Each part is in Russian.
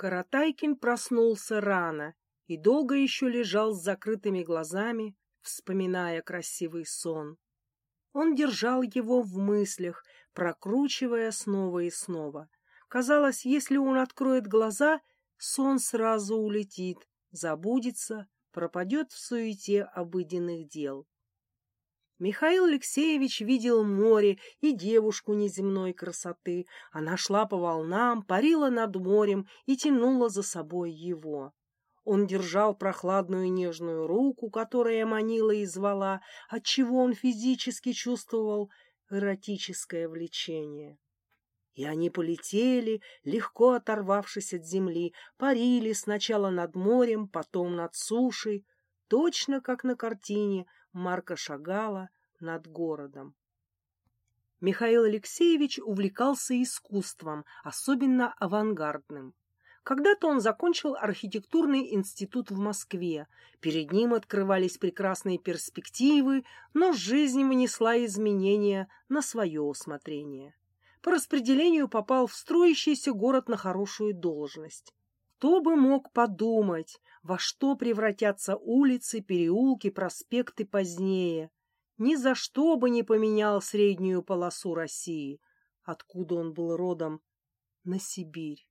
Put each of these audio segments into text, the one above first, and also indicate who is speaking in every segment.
Speaker 1: Каратайкин проснулся рано и долго еще лежал с закрытыми глазами, вспоминая красивый сон. Он держал его в мыслях, прокручивая снова и снова. Казалось, если он откроет глаза, сон сразу улетит, забудется, пропадет в суете обыденных дел. Михаил Алексеевич видел море и девушку неземной красоты. Она шла по волнам, парила над морем и тянула за собой его. Он держал прохладную нежную руку, которая манила и звала, отчего он физически чувствовал эротическое влечение. И они полетели, легко оторвавшись от земли, парили сначала над морем, потом над сушей, точно как на картине Марка Шагала над городом. Михаил Алексеевич увлекался искусством, особенно авангардным. Когда-то он закончил архитектурный институт в Москве. Перед ним открывались прекрасные перспективы, но жизнь внесла изменения на свое усмотрение. По распределению попал в строящийся город на хорошую должность. Кто бы мог подумать, во что превратятся улицы, переулки, проспекты позднее. Ни за что бы не поменял среднюю полосу России, откуда он был родом, на Сибирь.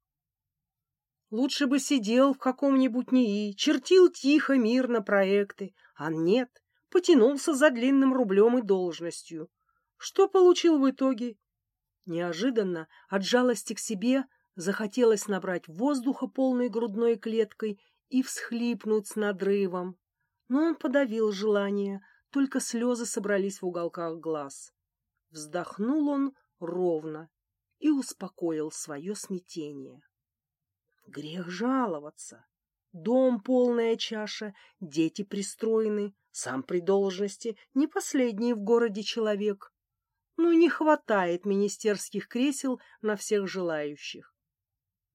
Speaker 1: Лучше бы сидел в каком-нибудь НИИ, чертил тихо, мирно проекты, а нет, потянулся за длинным рублем и должностью. Что получил в итоге? Неожиданно, от жалости к себе, захотелось набрать воздуха полной грудной клеткой и всхлипнуть с надрывом. Но он подавил желание, только слезы собрались в уголках глаз. Вздохнул он ровно и успокоил свое смятение. Грех жаловаться. Дом полная чаша, дети пристроены, сам при должности, не последний в городе человек. Ну, не хватает министерских кресел на всех желающих.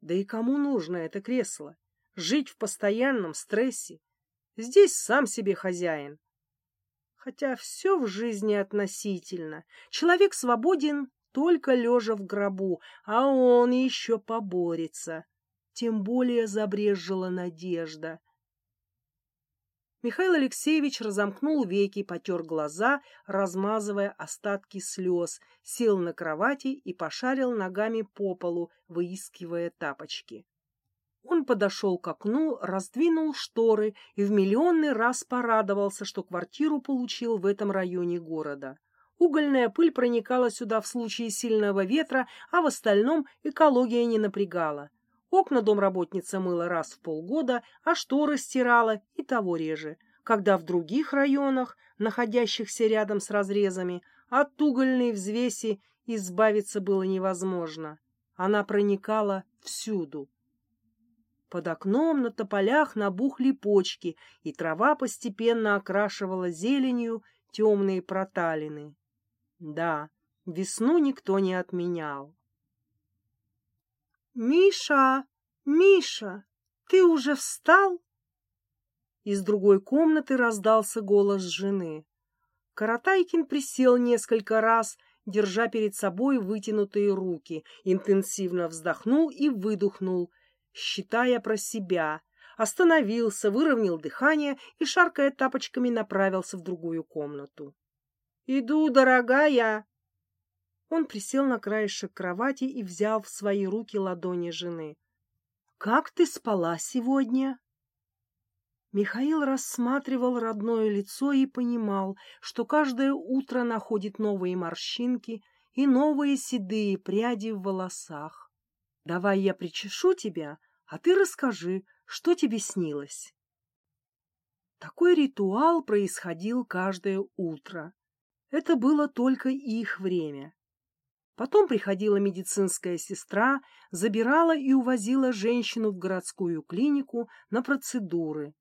Speaker 1: Да и кому нужно это кресло? Жить в постоянном стрессе? Здесь сам себе хозяин. Хотя все в жизни относительно. Человек свободен только лежа в гробу, а он еще поборется тем более забрежжила надежда. Михаил Алексеевич разомкнул веки, потер глаза, размазывая остатки слез, сел на кровати и пошарил ногами по полу, выискивая тапочки. Он подошел к окну, раздвинул шторы и в миллионный раз порадовался, что квартиру получил в этом районе города. Угольная пыль проникала сюда в случае сильного ветра, а в остальном экология не напрягала. Окна домработница мыла раз в полгода, а шторы стирала и того реже, когда в других районах, находящихся рядом с разрезами, от угольной взвеси избавиться было невозможно. Она проникала всюду. Под окном на тополях набухли почки, и трава постепенно окрашивала зеленью темные проталины. Да, весну никто не отменял. «Миша! Миша! Ты уже встал?» Из другой комнаты раздался голос жены. Каратайкин присел несколько раз, держа перед собой вытянутые руки, интенсивно вздохнул и выдохнул, считая про себя, остановился, выровнял дыхание и, шаркая тапочками, направился в другую комнату. «Иду, дорогая!» Он присел на краешек кровати и взял в свои руки ладони жены. «Как ты спала сегодня?» Михаил рассматривал родное лицо и понимал, что каждое утро находит новые морщинки и новые седые пряди в волосах. «Давай я причешу тебя, а ты расскажи, что тебе снилось». Такой ритуал происходил каждое утро. Это было только их время. Потом приходила медицинская сестра, забирала и увозила женщину в городскую клинику на процедуры.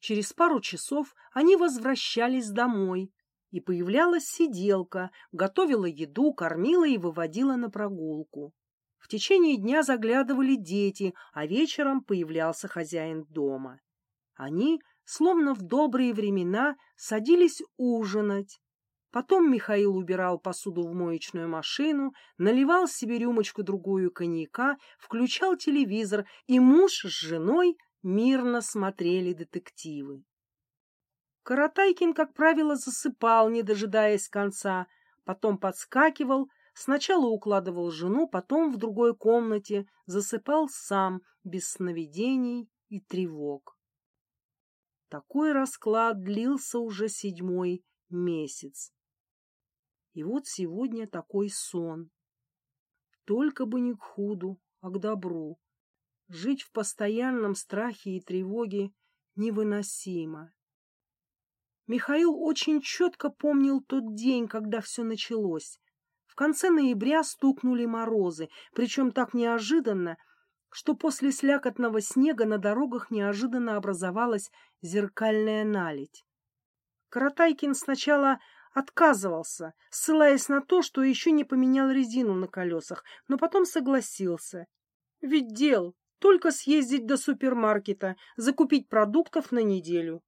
Speaker 1: Через пару часов они возвращались домой, и появлялась сиделка, готовила еду, кормила и выводила на прогулку. В течение дня заглядывали дети, а вечером появлялся хозяин дома. Они, словно в добрые времена, садились ужинать, Потом Михаил убирал посуду в моечную машину, наливал себе рюмочку-другую коньяка, включал телевизор, и муж с женой мирно смотрели детективы. Каратайкин, как правило, засыпал, не дожидаясь конца, потом подскакивал, сначала укладывал жену, потом в другой комнате засыпал сам, без сновидений и тревог. Такой расклад длился уже седьмой месяц. И вот сегодня такой сон. Только бы не к худу, а к добру. Жить в постоянном страхе и тревоге невыносимо. Михаил очень четко помнил тот день, когда все началось. В конце ноября стукнули морозы, причем так неожиданно, что после слякотного снега на дорогах неожиданно образовалась зеркальная наледь. Каратайкин сначала отказывался, ссылаясь на то, что еще не поменял резину на колесах, но потом согласился. Ведь дел только съездить до супермаркета, закупить продуктов на неделю.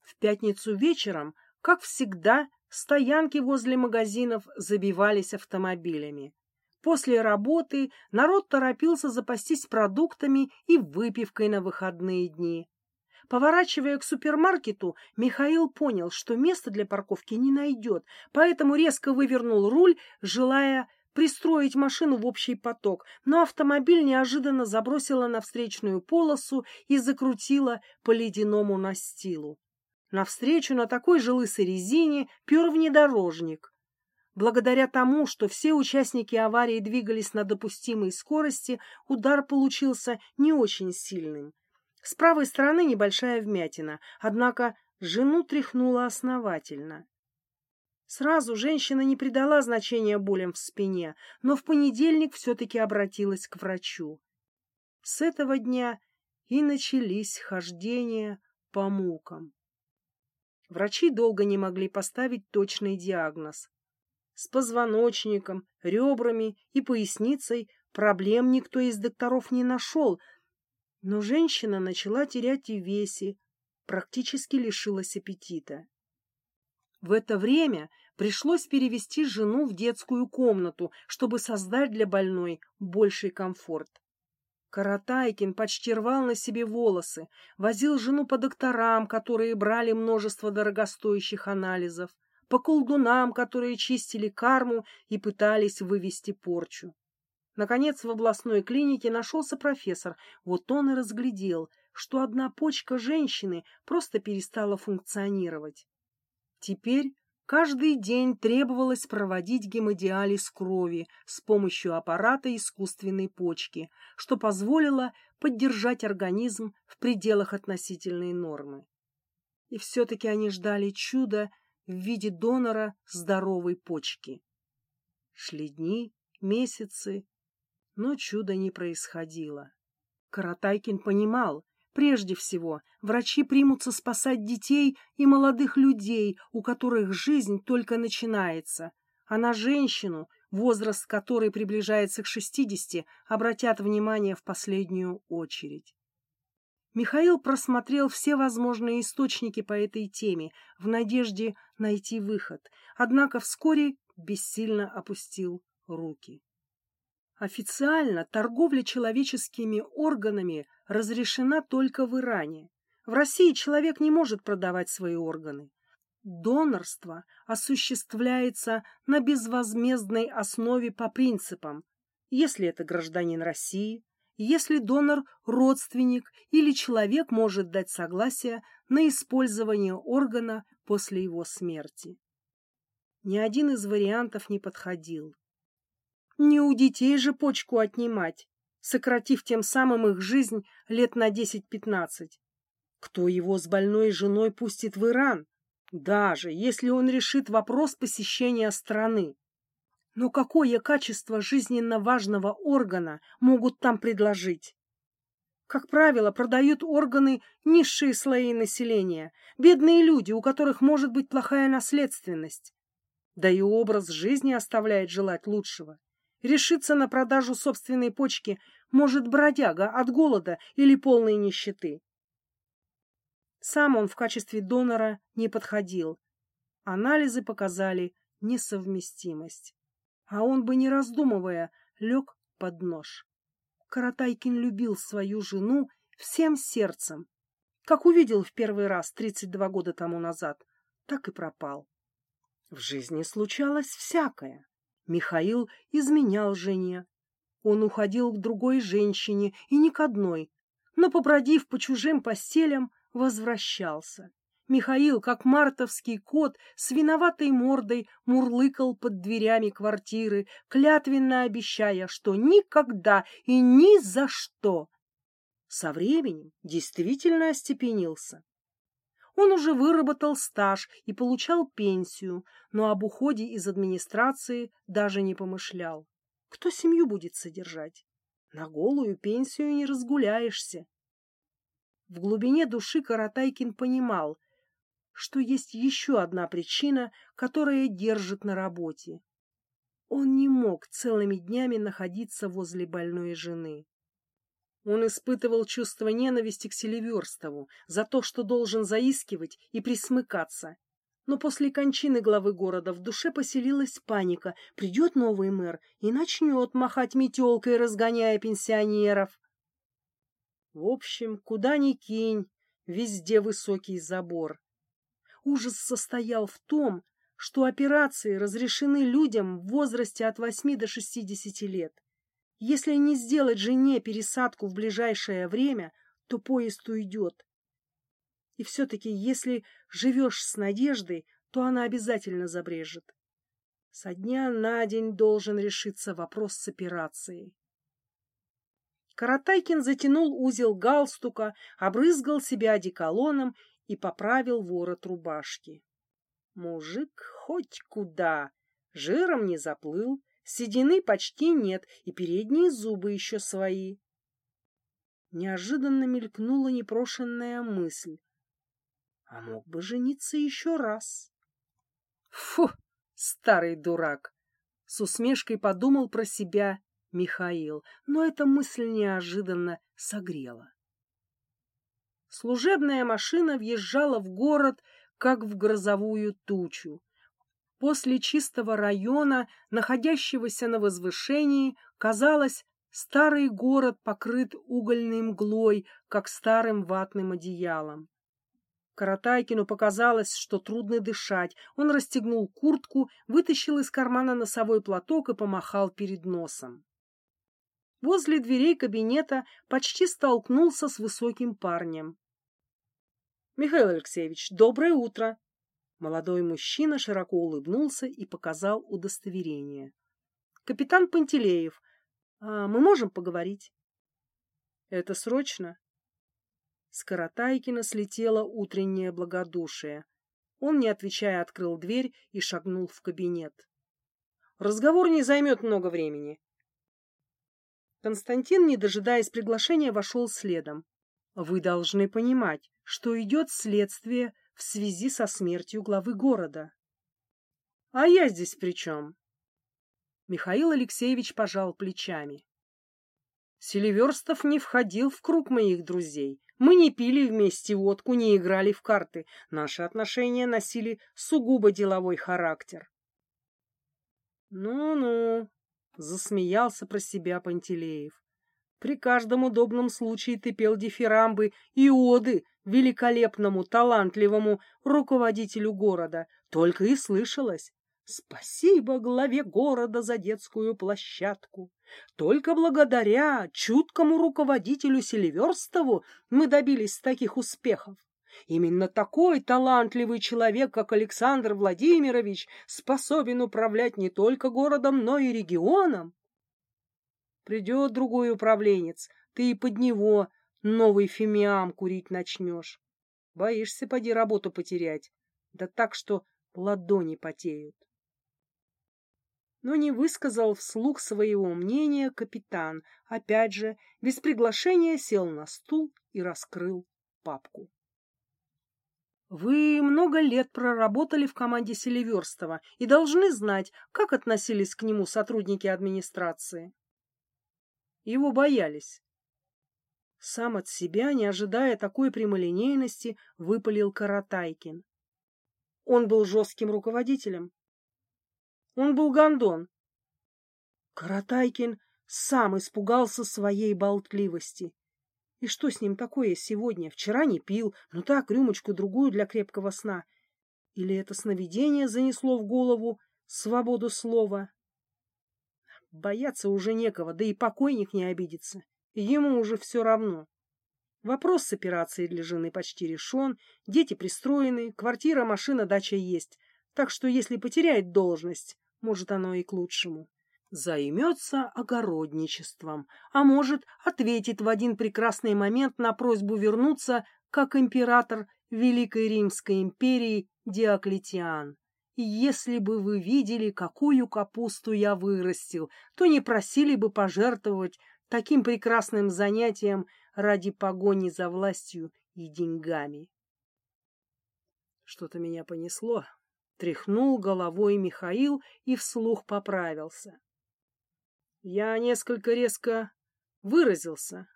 Speaker 1: В пятницу вечером, как всегда, стоянки возле магазинов забивались автомобилями. После работы народ торопился запастись продуктами и выпивкой на выходные дни. Поворачивая к супермаркету, Михаил понял, что места для парковки не найдет, поэтому резко вывернул руль, желая пристроить машину в общий поток, но автомобиль неожиданно забросило на встречную полосу и закрутило по ледяному настилу. Навстречу на такой же лысой резине пер внедорожник. Благодаря тому, что все участники аварии двигались на допустимой скорости, удар получился не очень сильным. С правой стороны небольшая вмятина, однако жену тряхнула основательно. Сразу женщина не придала значения болям в спине, но в понедельник все-таки обратилась к врачу. С этого дня и начались хождения по мукам. Врачи долго не могли поставить точный диагноз. С позвоночником, ребрами и поясницей проблем никто из докторов не нашел, но женщина начала терять и весе, практически лишилась аппетита. В это время пришлось перевести жену в детскую комнату, чтобы создать для больной больший комфорт. Каратайкин почти рвал на себе волосы, возил жену по докторам, которые брали множество дорогостоящих анализов, по колдунам, которые чистили карму и пытались вывести порчу. Наконец в областной клинике нашелся профессор. Вот он и разглядел, что одна почка женщины просто перестала функционировать. Теперь каждый день требовалось проводить гемодиализ крови с помощью аппарата искусственной почки, что позволило поддержать организм в пределах относительной нормы. И все-таки они ждали чуда в виде донора здоровой почки. Шли дни, месяцы, но чуда не происходило. Каратайкин понимал, прежде всего, врачи примутся спасать детей и молодых людей, у которых жизнь только начинается, а на женщину, возраст которой приближается к шестидесяти, обратят внимание в последнюю очередь. Михаил просмотрел все возможные источники по этой теме в надежде найти выход, однако вскоре бессильно опустил руки. Официально торговля человеческими органами разрешена только в Иране. В России человек не может продавать свои органы. Донорство осуществляется на безвозмездной основе по принципам, если это гражданин России, если донор – родственник или человек может дать согласие на использование органа после его смерти. Ни один из вариантов не подходил. Не у детей же почку отнимать, сократив тем самым их жизнь лет на десять-пятнадцать. Кто его с больной женой пустит в Иран, даже если он решит вопрос посещения страны? Но какое качество жизненно важного органа могут там предложить? Как правило, продают органы низшие слои населения, бедные люди, у которых может быть плохая наследственность. Да и образ жизни оставляет желать лучшего. Решиться на продажу собственной почки может бродяга от голода или полной нищеты. Сам он в качестве донора не подходил. Анализы показали несовместимость. А он бы, не раздумывая, лег под нож. Каратайкин любил свою жену всем сердцем. Как увидел в первый раз 32 года тому назад, так и пропал. В жизни случалось всякое. Михаил изменял жене. Он уходил к другой женщине и не к одной, но, побродив по чужим постелям, возвращался. Михаил, как мартовский кот, с виноватой мордой мурлыкал под дверями квартиры, клятвенно обещая, что никогда и ни за что. Со временем действительно остепенился. Он уже выработал стаж и получал пенсию, но об уходе из администрации даже не помышлял. Кто семью будет содержать? На голую пенсию не разгуляешься. В глубине души Каратайкин понимал, что есть еще одна причина, которая держит на работе. Он не мог целыми днями находиться возле больной жены. Он испытывал чувство ненависти к Селиверстову за то, что должен заискивать и присмыкаться. Но после кончины главы города в душе поселилась паника. Придет новый мэр и начнет махать метелкой, разгоняя пенсионеров. В общем, куда ни кинь, везде высокий забор. Ужас состоял в том, что операции разрешены людям в возрасте от 8 до 60 лет. Если не сделать жене пересадку в ближайшее время, то поезд уйдет. И все-таки, если живешь с надеждой, то она обязательно забрежет. Со дня на день должен решиться вопрос с операцией. Каратайкин затянул узел галстука, обрызгал себя одеколоном и поправил ворот рубашки. Мужик хоть куда, жиром не заплыл, Седины почти нет, и передние зубы еще свои. Неожиданно мелькнула непрошенная мысль. А мог бы жениться еще раз. Фу, старый дурак! С усмешкой подумал про себя Михаил, но эта мысль неожиданно согрела. Служебная машина въезжала в город, как в грозовую тучу. После чистого района, находящегося на возвышении, казалось, старый город покрыт угольной мглой, как старым ватным одеялом. Каратайкину показалось, что трудно дышать. Он расстегнул куртку, вытащил из кармана носовой платок и помахал перед носом. Возле дверей кабинета почти столкнулся с высоким парнем. — Михаил Алексеевич, доброе утро! Молодой мужчина широко улыбнулся и показал удостоверение. Капитан Пантелеев, а мы можем поговорить? Это срочно? С Каратайкина слетело утреннее благодушие. Он, не отвечая, открыл дверь и шагнул в кабинет. Разговор не займет много времени. Константин, не дожидаясь приглашения, вошел следом. Вы должны понимать, что идет следствие в связи со смертью главы города. — А я здесь при чем? Михаил Алексеевич пожал плечами. Селиверстов не входил в круг моих друзей. Мы не пили вместе водку, не играли в карты. Наши отношения носили сугубо деловой характер. «Ну-ну», — засмеялся про себя Пантелеев. «При каждом удобном случае ты пел дифирамбы и оды великолепному, талантливому руководителю города, только и слышалось. Спасибо главе города за детскую площадку. Только благодаря чуткому руководителю Селиверстову мы добились таких успехов. Именно такой талантливый человек, как Александр Владимирович, способен управлять не только городом, но и регионом. Придет другой управленец, ты и под него новый фимиам курить начнешь. Боишься, поди, работу потерять. Да так, что ладони потеют. Но не высказал вслух своего мнения капитан. Опять же, без приглашения сел на стул и раскрыл папку. Вы много лет проработали в команде Селиверстова и должны знать, как относились к нему сотрудники администрации. Его боялись. Сам от себя, не ожидая такой прямолинейности, выпалил Каратайкин. Он был жестким руководителем. Он был гондон. Каратайкин сам испугался своей болтливости. И что с ним такое сегодня? Вчера не пил, ну так, рюмочку-другую для крепкого сна. Или это сновидение занесло в голову свободу слова? Бояться уже некого, да и покойник не обидится. Ему уже все равно. Вопрос с операцией для жены почти решен, дети пристроены, квартира, машина, дача есть. Так что если потеряет должность, может, оно и к лучшему. Займется огородничеством, а может, ответит в один прекрасный момент на просьбу вернуться, как император Великой Римской империи Диоклетиан. Если бы вы видели, какую капусту я вырастил, то не просили бы пожертвовать таким прекрасным занятием ради погони за властью и деньгами. Что-то меня понесло. Тряхнул головой Михаил и вслух поправился. Я несколько резко выразился,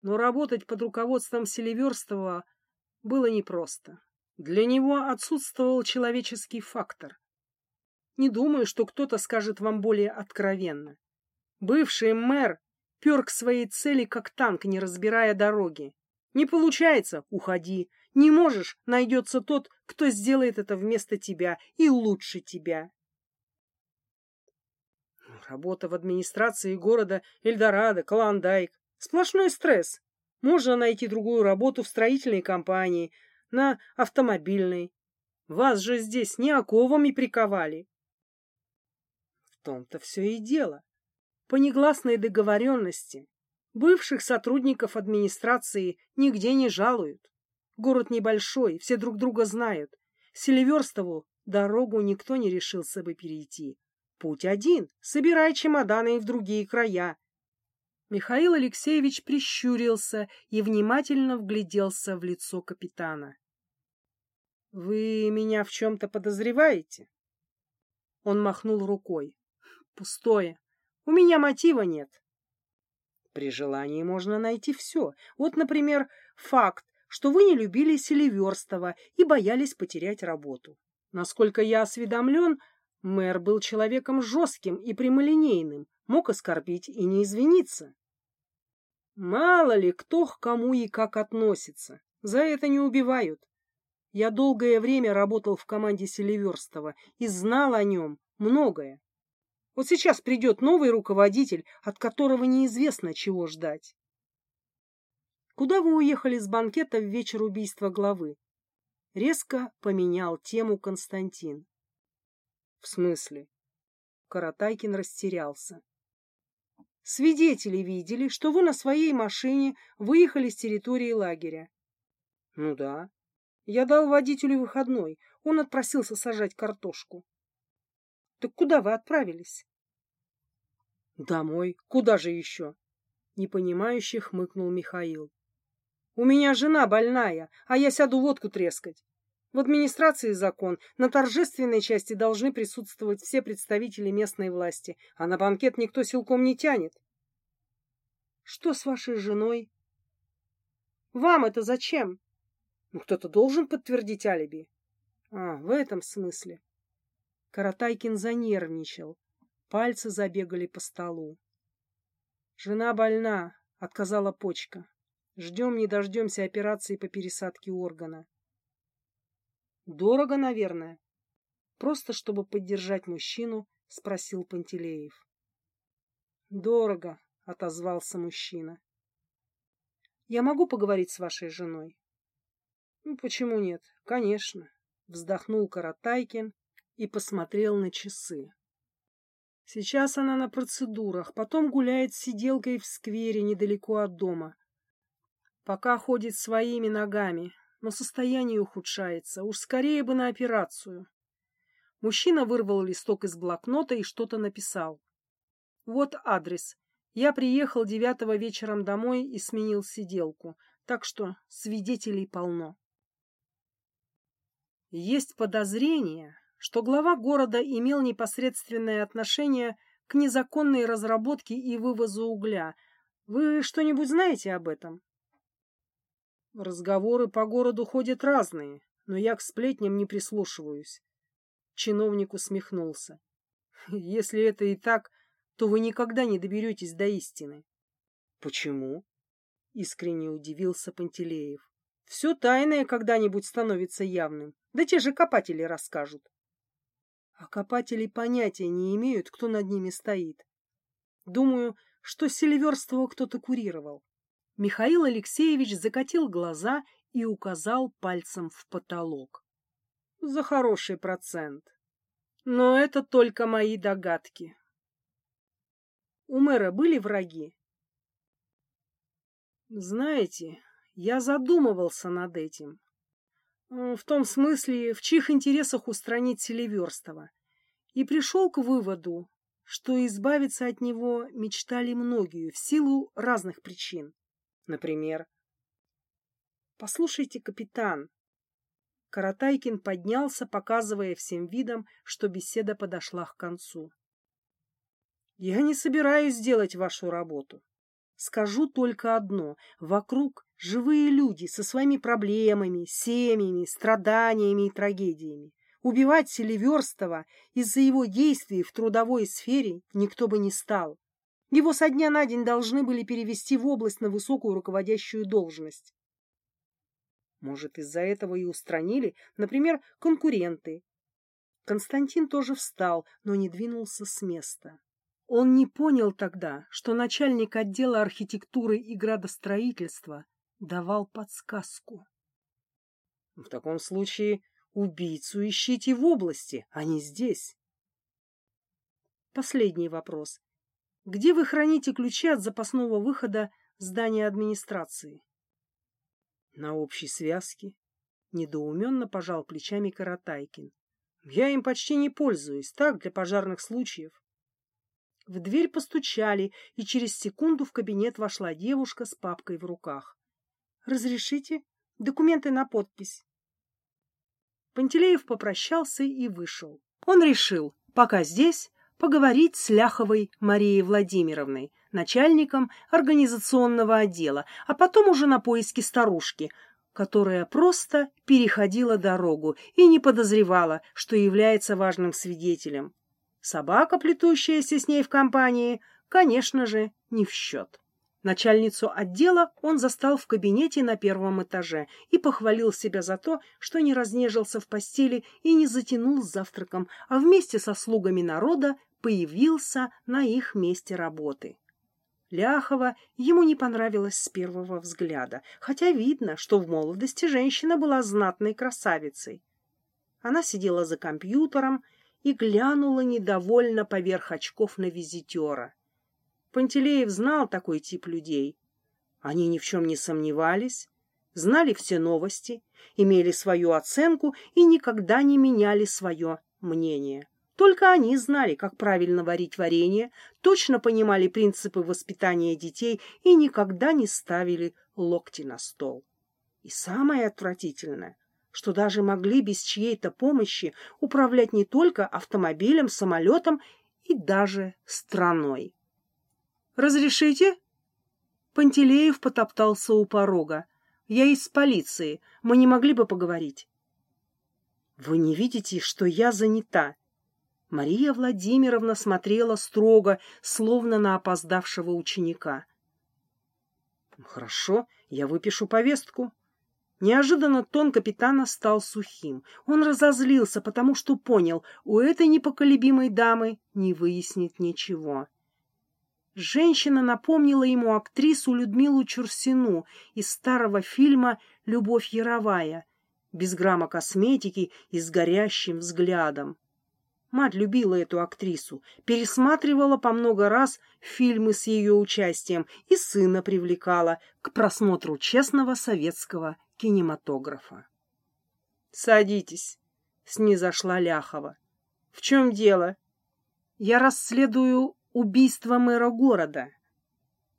Speaker 1: но работать под руководством Селиверстова было непросто. Для него отсутствовал человеческий фактор. Не думаю, что кто-то скажет вам более откровенно. Бывший мэр пер к своей цели, как танк, не разбирая дороги. Не получается — уходи. Не можешь — найдется тот, кто сделает это вместо тебя и лучше тебя. Работа в администрации города Эльдорадо, Клондайк. Сплошной стресс. Можно найти другую работу в строительной компании, на автомобильной. Вас же здесь не оковами приковали. В том-то все и дело. По негласной договоренности бывших сотрудников администрации нигде не жалуют. Город небольшой, все друг друга знают. Селиверстову дорогу никто не решился бы перейти. Путь один — собирай чемоданы в другие края. Михаил Алексеевич прищурился и внимательно вгляделся в лицо капитана. — Вы меня в чем-то подозреваете? Он махнул рукой. — Пустое. У меня мотива нет. При желании можно найти все. Вот, например, факт, что вы не любили Селиверстова и боялись потерять работу. Насколько я осведомлен, мэр был человеком жестким и прямолинейным, мог оскорбить и не извиниться. Мало ли кто к кому и как относится. За это не убивают. Я долгое время работал в команде Селиверстова и знал о нем многое. Вот сейчас придет новый руководитель, от которого неизвестно, чего ждать. Куда вы уехали с банкета в вечер убийства главы? Резко поменял тему Константин. В смысле? Каратайкин растерялся. Свидетели видели, что вы на своей машине выехали с территории лагеря. Ну да. Я дал водителю выходной. Он отпросился сажать картошку. Так куда вы отправились? Домой. Куда же еще? Непонимающе хмыкнул Михаил. У меня жена больная, а я сяду водку трескать. В администрации закон. На торжественной части должны присутствовать все представители местной власти, а на банкет никто силком не тянет. Что с вашей женой? Вам это зачем? Ну, кто-то должен подтвердить алиби. А, в этом смысле. Каратайкин занервничал. Пальцы забегали по столу. Жена больна, отказала почка. Ждем не дождемся операции по пересадке органа. Дорого, наверное. Просто чтобы поддержать мужчину, спросил Пантелеев. Дорого, отозвался мужчина. Я могу поговорить с вашей женой? Ну, почему нет? Конечно, вздохнул Каратайкин и посмотрел на часы. Сейчас она на процедурах, потом гуляет с сиделкой в сквере недалеко от дома. Пока ходит своими ногами, но состояние ухудшается. Уж скорее бы на операцию. Мужчина вырвал листок из блокнота и что-то написал. Вот адрес. Я приехал девятого вечером домой и сменил сиделку, так что свидетелей полно. Есть подозрение, что глава города имел непосредственное отношение к незаконной разработке и вывозу угля. Вы что-нибудь знаете об этом? Разговоры по городу ходят разные, но я к сплетням не прислушиваюсь. Чиновник усмехнулся. Если это и так, то вы никогда не доберетесь до истины. Почему? Искренне удивился Пантелеев. Все тайное когда-нибудь становится явным. Да те же копатели расскажут. А копатели понятия не имеют, кто над ними стоит. Думаю, что Селиверстова кто-то курировал. Михаил Алексеевич закатил глаза и указал пальцем в потолок. За хороший процент. Но это только мои догадки. У мэра были враги? Знаете, я задумывался над этим. В том смысле, в чьих интересах устранить Селиверстова. И пришел к выводу, что избавиться от него мечтали многие в силу разных причин. Например, «Послушайте, капитан». Каратайкин поднялся, показывая всем видом, что беседа подошла к концу. «Я не собираюсь делать вашу работу. Скажу только одно. Вокруг живые люди со своими проблемами, семьями, страданиями и трагедиями. Убивать Селиверстова из-за его действий в трудовой сфере никто бы не стал. Его со дня на день должны были перевести в область на высокую руководящую должность. Может, из-за этого и устранили, например, конкуренты. Константин тоже встал, но не двинулся с места. Он не понял тогда, что начальник отдела архитектуры и градостроительства давал подсказку. В таком случае убийцу ищите в области, а не здесь. Последний вопрос. Где вы храните ключи от запасного выхода здания администрации? на общей связке. Недоуменно пожал плечами Каратайкин. Я им почти не пользуюсь, так, для пожарных случаев. В дверь постучали, и через секунду в кабинет вошла девушка с папкой в руках. «Разрешите? Документы на подпись». Пантелеев попрощался и вышел. Он решил, пока здесь, поговорить с Ляховой Марией Владимировной, начальником организационного отдела, а потом уже на поиски старушки, которая просто переходила дорогу и не подозревала, что является важным свидетелем. Собака, плетущаяся с ней в компании, конечно же, не в счет. Начальницу отдела он застал в кабинете на первом этаже и похвалил себя за то, что не разнежился в постели и не затянул с завтраком, а вместе со слугами народа появился на их месте работы. Ляхова ему не понравилась с первого взгляда, хотя видно, что в молодости женщина была знатной красавицей. Она сидела за компьютером и глянула недовольно поверх очков на визитера. Пантелеев знал такой тип людей. Они ни в чем не сомневались, знали все новости, имели свою оценку и никогда не меняли свое мнение. Только они знали, как правильно варить варенье, точно понимали принципы воспитания детей и никогда не ставили локти на стол. И самое отвратительное, что даже могли без чьей-то помощи управлять не только автомобилем, самолетом и даже страной. «Разрешите?» Пантелеев потоптался у порога. «Я из полиции. Мы не могли бы поговорить?» «Вы не видите, что я занята?» Мария Владимировна смотрела строго, словно на опоздавшего ученика. «Хорошо, я выпишу повестку». Неожиданно тон капитана стал сухим. Он разозлился, потому что понял, у этой непоколебимой дамы не выяснит ничего. Женщина напомнила ему актрису Людмилу Чурсину из старого фильма «Любовь Яровая», без грамма косметики и с горящим взглядом. Мать любила эту актрису, пересматривала по много раз фильмы с ее участием и сына привлекала к просмотру честного советского кинематографа. — Садитесь, — снизошла Ляхова. — В чем дело? — Я расследую убийство мэра города.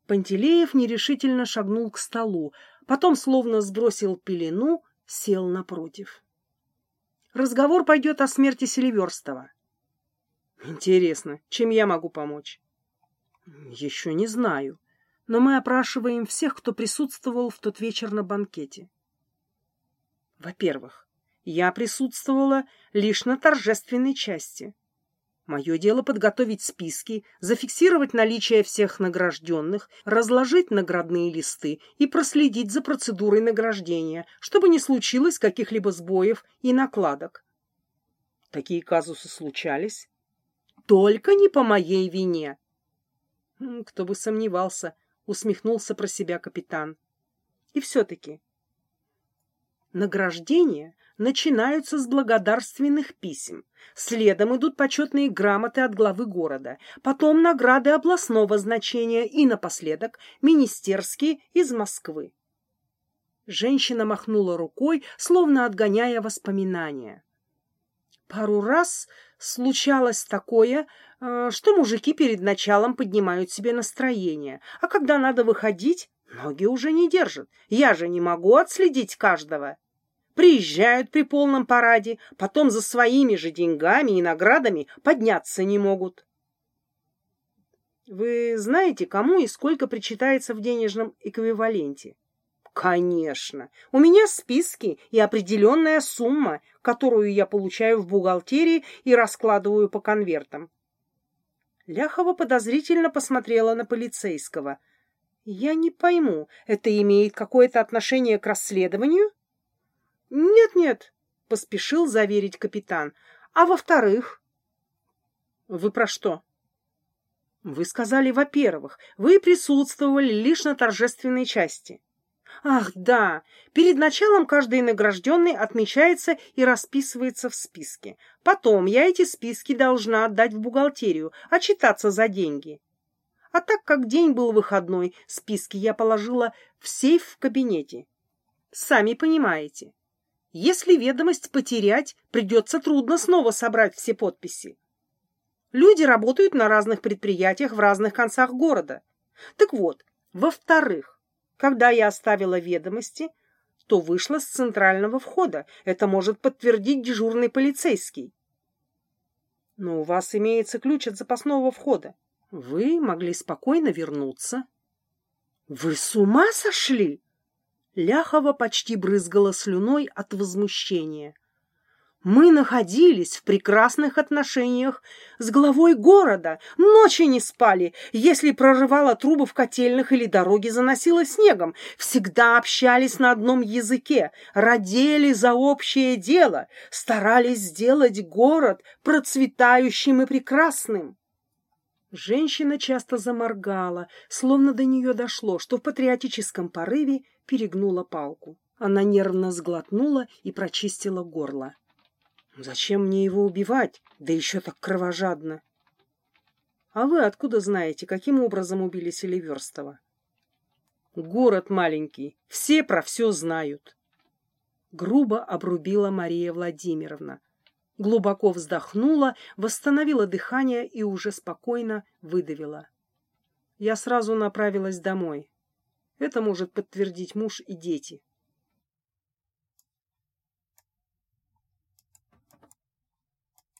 Speaker 1: Пантелеев нерешительно шагнул к столу, потом, словно сбросил пелену, сел напротив. Разговор пойдет о смерти Селиверстова. Интересно, чем я могу помочь? Еще не знаю, но мы опрашиваем всех, кто присутствовал в тот вечер на банкете. Во-первых, я присутствовала лишь на торжественной части. Мое дело подготовить списки, зафиксировать наличие всех награжденных, разложить наградные листы и проследить за процедурой награждения, чтобы не случилось каких-либо сбоев и накладок. Такие казусы случались. Только не по моей вине. Кто бы сомневался, усмехнулся про себя капитан. И все-таки. Награждения начинаются с благодарственных писем. Следом идут почетные грамоты от главы города, потом награды областного значения и, напоследок, министерские из Москвы. Женщина махнула рукой, словно отгоняя воспоминания. Пару раз случалось такое, э, что мужики перед началом поднимают себе настроение, а когда надо выходить, ноги уже не держат. Я же не могу отследить каждого. Приезжают при полном параде, потом за своими же деньгами и наградами подняться не могут. Вы знаете, кому и сколько причитается в денежном эквиваленте? Конечно. У меня списки и определенная сумма, которую я получаю в бухгалтерии и раскладываю по конвертам. Ляхова подозрительно посмотрела на полицейского. Я не пойму, это имеет какое-то отношение к расследованию? Нет-нет, поспешил заверить капитан. А во-вторых? Вы про что? Вы сказали, во-первых, вы присутствовали лишь на торжественной части. Ах, да, перед началом каждый награжденный отмечается и расписывается в списке. Потом я эти списки должна отдать в бухгалтерию, отчитаться за деньги. А так как день был выходной, списки я положила в сейф в кабинете. Сами понимаете. Если ведомость потерять, придется трудно снова собрать все подписи. Люди работают на разных предприятиях в разных концах города. Так вот, во-вторых, когда я оставила ведомости, то вышла с центрального входа. Это может подтвердить дежурный полицейский. Но у вас имеется ключ от запасного входа. Вы могли спокойно вернуться. Вы с ума сошли? Ляхова почти брызгала слюной от возмущения. Мы находились в прекрасных отношениях с главой города, ночи не спали, если прорывало трубы в котельных или дороги заносило снегом, всегда общались на одном языке, родили за общее дело, старались сделать город процветающим и прекрасным. Женщина часто заморгала, словно до нее дошло, что в патриотическом порыве перегнула палку. Она нервно сглотнула и прочистила горло. Зачем мне его убивать? Да еще так кровожадно. А вы откуда знаете, каким образом убили Селиверстова? Город маленький, все про все знают. Грубо обрубила Мария Владимировна. Глубоко вздохнула, восстановила дыхание и уже спокойно выдавила. Я сразу направилась домой. Это может подтвердить муж и дети.